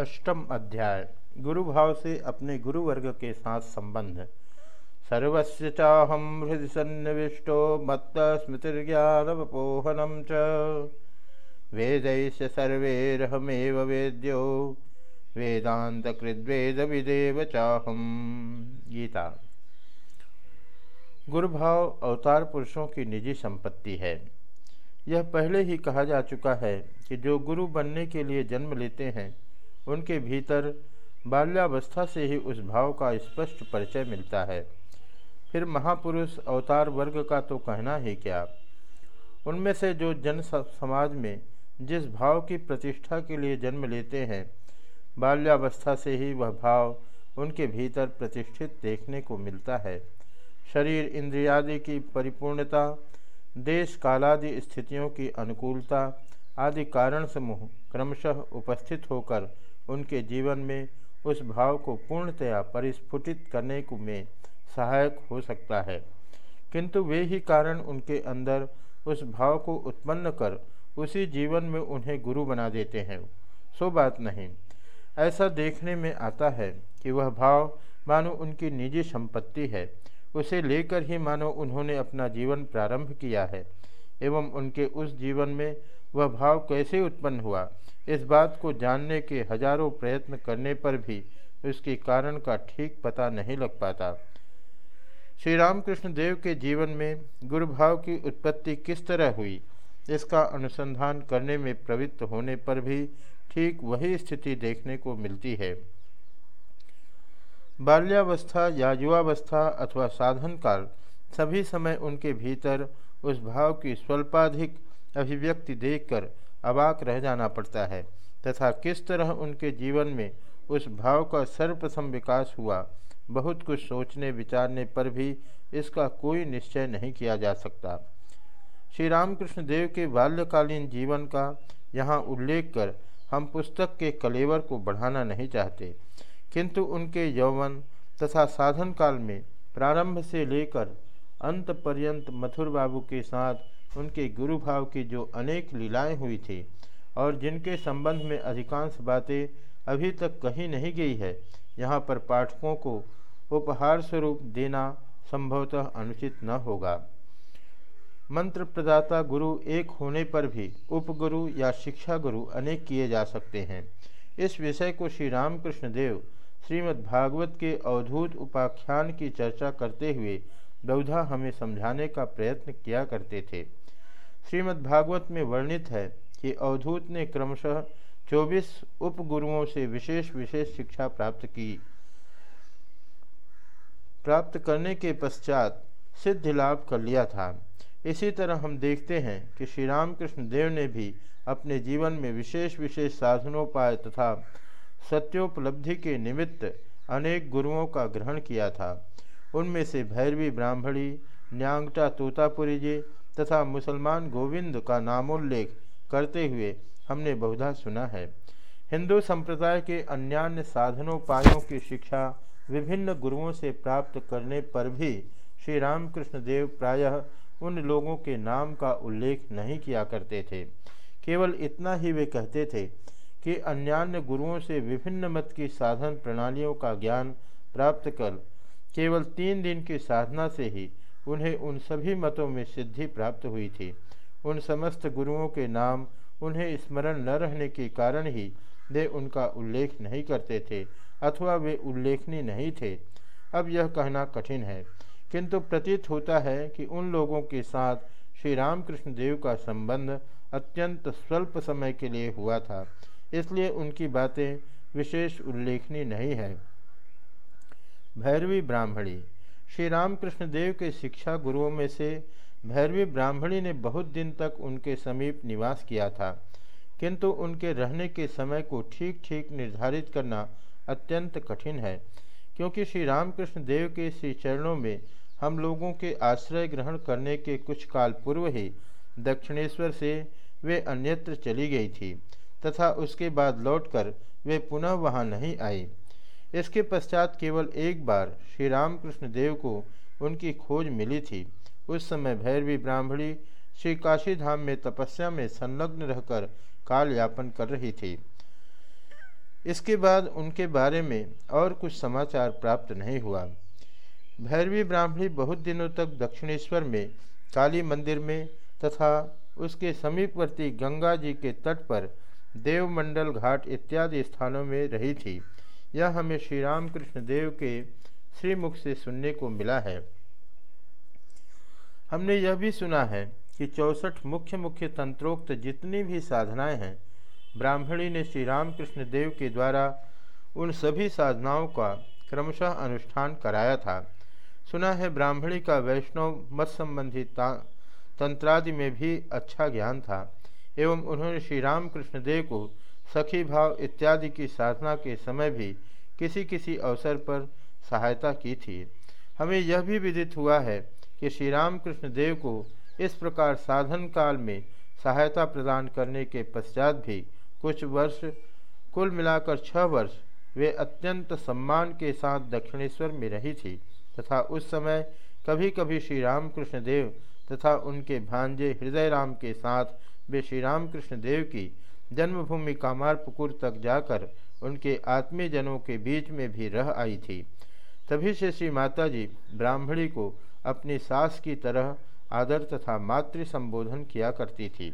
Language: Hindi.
अष्टम अध्याय। गुरु भाव से अपने गुरु वर्ग के साथ संबंध। सर्वस्य चाहम हृदय सन्निविष्टो मत्त स्मृतिर्ज्ञानवपोहनम च। वेदैश्य सर्वेरहमेव वेद्यो। वेदांत कृद्वेद विदेव चाहम गीता। गुरुभाव अवतार पुरुषों की निजी संपत्ति है। यह पहले ही कहा जा चुका है कि जो गुरु बनने के लिए जन्म लेते हैं उनके भीतर बाल्यावस्था से ही उस भाव का स्पष्ट परिचय मिलता है। फिर महापुरुष अवतार वर्ग का तो कहना ही क्या? उनमें से जो जन समाज में जिस भाव की प्रतिष्ठा के लिए जन्म लेते हैं, बाल्यावस्था से ही वह भाव उनके भीतर प्रतिष्ठित देखने को मिलता है। शरीर इंद्रियादि की परिपूर्णता, देश कालादि स्थितियों की अनुकूलता आदि कारण समूह क्रमशः उपस्थित होकर उनके जीवन में उस भाव को पूर्णतया परिस्फुटित करने को में सहायक हो सकता है। किंतु वे ही कारण उनके अंदर उस भाव को उत्पन्न कर उसी जीवन में उन्हें गुरु बना देते हैं। सो बात नहीं। ऐसा देखने में आता है कि वह भाव मानो उनकी निजी संपत्ति है। उसे लेकर ही मानो उन्होंने अपना जीवन प्रारंभ किया है, एवं उनके उस जीवन में वह भाव कैसे उत्पन्न हुआ इस बात को जानने के हज़ारों प्रयत्न करने पर भी उसके कारण का ठीक पता नहीं लग पाता। श्री रामकृष्ण देव के जीवन में गुरु भाव की उत्पत्ति किस तरह हुई, इसका अनुसंधान करने में प्रवृत्त होने पर भी ठीक वही स्थिति देखने को मिलती है। बाल्यावस्था या युवावस्था अथवा साधन काल सभी समय उनके भीतर उस भाव की स्वल्पाधिक अभिव्यक्ति देखकर अबाक रह जाना पड़ता है तथा किस तरह उनके जीवन में उस भाव का सर्वप्रथम विकास हुआ, बहुत कुछ सोचने, विचारने पर भी इसका कोई निश्चय नहीं किया जा सकता। श्री रामकृष्ण देव के बाल्यकालीन जीवन का यहाँ उल्लेख कर हम पुस्तक के कलेवर को बढ़ाना नहीं चाहते, किंतु उनके यौवन तथा साधन काल में प्रारंभ से लेकर अंत पर्यंत मथुर बाबू के साथ उनके गुरु भाव की जो अनेक लीलाएँ हुई थी और जिनके संबंध में अधिकांश बातें अभी तक कही नहीं गई है, यहाँ पर पाठकों को उपहार स्वरूप देना संभवतः अनुचित न होगा। मंत्र प्रदाता गुरु एक होने पर भी उपगुरु या शिक्षा गुरु अनेक किए जा सकते हैं। इस विषय को श्री रामकृष्ण देव श्रीमद्भागवत के अवधूत उपाख्यान की चर्चा करते हुए बहुधा हमें समझाने का प्रयत्न किया करते थे। श्रीमद्भागवत में वर्णित है कि अवधूत ने क्रमशः 24 उपगुरुओं से विशेष विशेष शिक्षा प्राप्त की। प्राप्त करने के पश्चात सिद्धि लाभ कर लिया था। इसी तरह हम देखते हैं कि श्री रामकृष्ण देव ने भी अपने जीवन में विशेष विशेष साधनों पाए तथा सत्योपलब्धि के निमित्त अनेक गुरुओं का ग्रहण किया था। उनमें से भैरवी ब्राह्मणी, न्यांगटा तोतापुरी जी तथा मुसलमान गोविंद का नामोल्लेख करते हुए हमने बहुधा सुना है। हिंदू संप्रदाय के अन्यान्य साधनोपायों की शिक्षा विभिन्न गुरुओं से प्राप्त करने पर भी श्री रामकृष्ण देव प्रायः उन लोगों के नाम का उल्लेख नहीं किया करते थे। केवल इतना ही वे कहते थे कि अन्यान्य गुरुओं से विभिन्न मत की साधन प्रणालियों का ज्ञान प्राप्त कर केवल तीन दिन की साधना से ही उन्हें उन सभी मतों में सिद्धि प्राप्त हुई थी। उन समस्त गुरुओं के नाम, उन्हें स्मरण न रहने के कारण ही वे उनका उल्लेख नहीं करते थे, अथवा वे उल्लेखनीय नहीं थे। अब यह कहना कठिन है। किंतु प्रतीत होता है कि उन लोगों के साथ श्री रामकृष्ण देव का संबंध अत्यंत स्वल्प समय के लिए हुआ था, इसलिए उनकी बातें विशेष उल्लेखनीय नहीं है। भैरवी ब्राह्मणी श्री रामकृष्ण देव के शिक्षा गुरुओं में से भैरवी ब्राह्मणी ने बहुत दिन तक उनके समीप निवास किया था। किंतु उनके रहने के समय को ठीक ठीक निर्धारित करना अत्यंत कठिन है, क्योंकि श्री रामकृष्ण देव के श्री चरणों में हम लोगों के आश्रय ग्रहण करने के कुछ काल पूर्व ही दक्षिणेश्वर से वे अन्यत्र चली गई थी, तथा उसके बाद लौटकर वे पुनः वहाँ नहीं आई इसके पश्चात केवल एक बार श्री रामकृष्ण देव को उनकी खोज मिली थी। उस समय भैरवी ब्राह्मणी श्री काशी धाम में तपस्या में संलग्न रहकर काल यापन कर रही थी। इसके बाद उनके बारे में और कुछ समाचार प्राप्त नहीं हुआ। भैरवी ब्राह्मणी बहुत दिनों तक दक्षिणेश्वर में, काली मंदिर में तथा उसके समीपवर्ती गंगा जी के तट पर देवमंडल घाट इत्यादि स्थानों में रही थी। यह हमें श्री रामकृष्ण देव के श्रीमुख से सुनने को मिला है। हमने यह भी सुना है कि चौसठ मुख्य मुख्य तंत्रोक्त जितनी भी साधनाएँ हैं, ब्राह्मणी ने श्री रामकृष्ण देव के द्वारा उन सभी साधनाओं का क्रमशः अनुष्ठान कराया था। सुना है ब्राह्मणी का वैष्णव मत संबंधी तंत्रादि में भी अच्छा ज्ञान था, एवं उन्होंने श्री रामकृष्ण देव को सखी भाव इत्यादि की साधना के समय भी किसी किसी अवसर पर सहायता की थी। हमें यह भी विदित हुआ है कि श्री रामकृष्ण देव को इस प्रकार साधन काल में सहायता प्रदान करने के पश्चात भी कुछ वर्ष, कुल मिलाकर छह वर्ष, वे अत्यंत सम्मान के साथ दक्षिणेश्वर में रही थी तथा उस समय कभी कभी श्री रामकृष्ण देव तथा उनके भांजे हृदय राम के साथ वे श्री रामकृष्ण देव की जन्मभूमि कामारपुकुर तक जाकर उनके आत्मीयजनों के बीच में भी रह आई थी। तभी से श्री माता जी ब्राह्मणी को अपनी सास की तरह आदर तथा मातृ संबोधन किया करती थी।